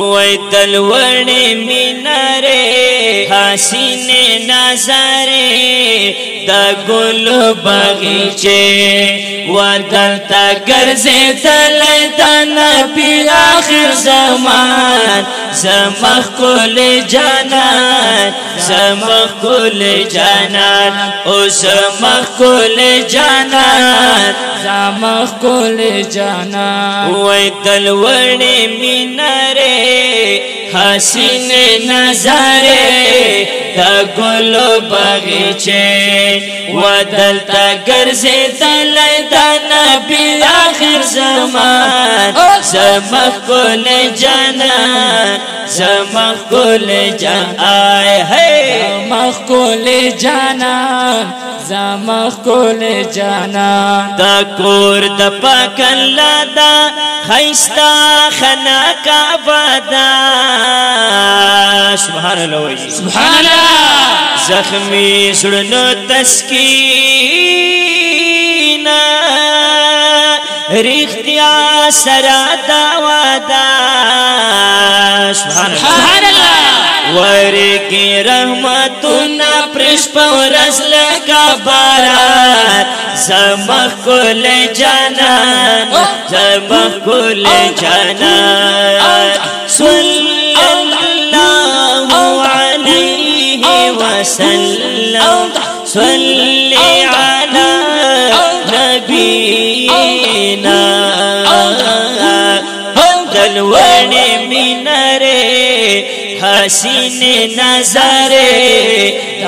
وای دلوړې مینارې حسین نظر دا ګل باغچه وردل تا ګرځي تل تا نبی اخر زمان زمخ کول جانان زمخ کول جانان او زمخ کول جانان زمخ کول جانان وای دل ورنه میناره حسین نظاره د ګل باغچه ودل تا ګرځي تل د نبی اخر زمان زما کول جنان زمخول جان آئے ہے زمخول جانا زمخول جانا دا کور دا پاک اللہ دا خیستا خنا کعبہ دا سبحان اللہ وی سبحان اللہ زخمی سڑنو تسکیر رښتیا سره دا ودا سبحان الله ورکی رحمتنا پرش پورس لکا باران زمخ کل جانان زمخ کل جانان صلی اللہ علیہ وسلم صلی علی نبی لوړې مینا حسین نظر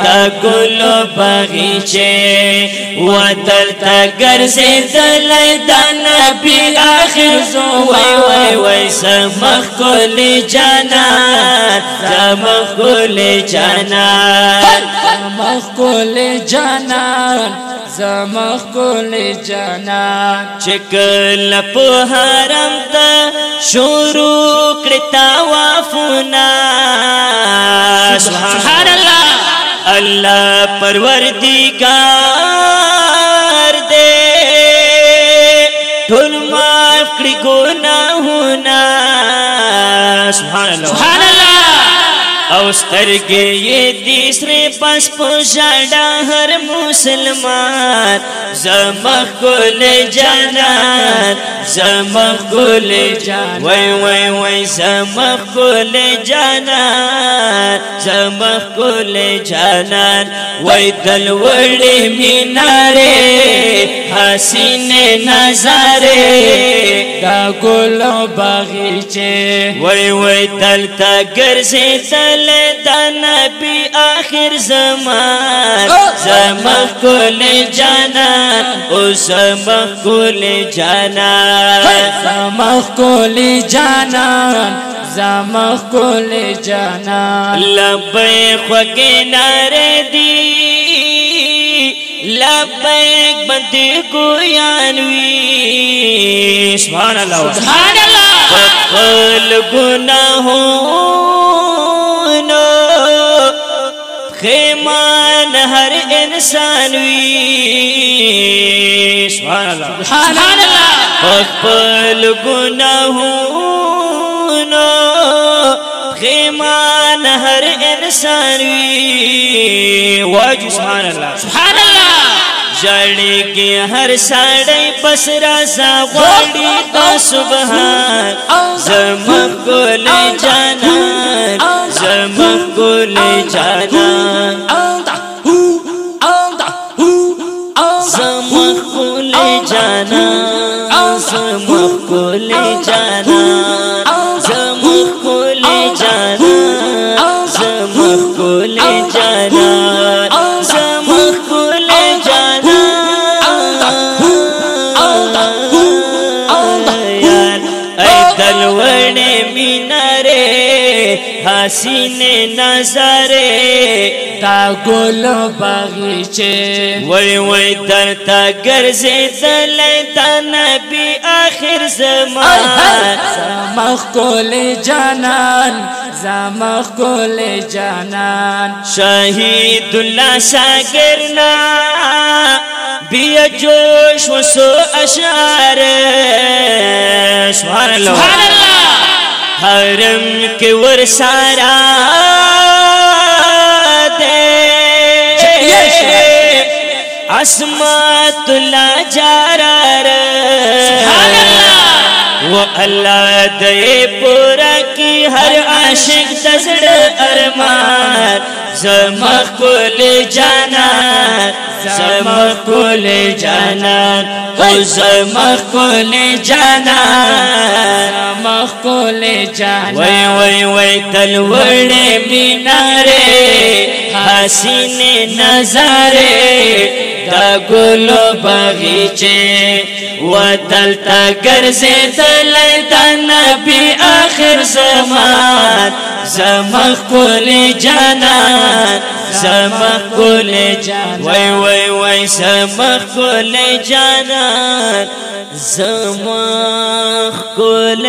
دا گل بغیچه و تر تا گرزی دل دا نبی آخر زو وی وی وی سمخ کل جانان سمخ کل جانان سمخ کل جانان زمخ کول جانا چکل په حرم ته شروع کړ تا وافنا वाला परवरदिगार दे ठुल माफ करी गुनाहों ना सुभान अल्लाह او سترګې دې سره پس پښاډا هر مسلمان زمخ ګل جانان زمخ ګل جانان وای وای وای زمخ ګل جانان زمخ ګل جانان وای دل وړې میناره حسینه نظاره دا ګل باغچه وای وای دل تا ګرځي کل دا نبی آخر زمان زمخ کل جانا او زمخ کل جانا زمخ کل جانا زمخ کل جانا لبی خوکی نارے دی لبیک بندی گویانوی سبحان اللہ سبحان اللہ پل گناہوں نو خیمان هر انسان وی سبحان الله سبحان الله خپل ګناهونو خیمان هر انسان وی واج سبحان الله سبحان الله جړی کې هر سړی پس را زغړی د سبحان زمکل جا ګلې جانا زما ګلې جانا زما ګلې جانا سینے نظر تا گل باغیچه وای وای در تا گرزی دل تا نبی آخر زمان زما کل جانان زما کل جانان شهید اللہ شاگرنا بیا جوش وسو اشعار سبحان اللہ سبحان حرم کے ور سارا دے شیخ اسمات وہ اللہ دے پورا کی ہر عاشق تزڑ ارمان زمخ کل جانان زمخ کل جانان او زمخ کل جانان زمخ کل جانان وای وای وای تل وړې میناره حسین نظر دا ګلو باغچه ودل تا ګرځې دلې د نبی اخر زمان زمخ کول جنان زمخ کول جنان وی وی وی زمخ کول جنان زمخ کول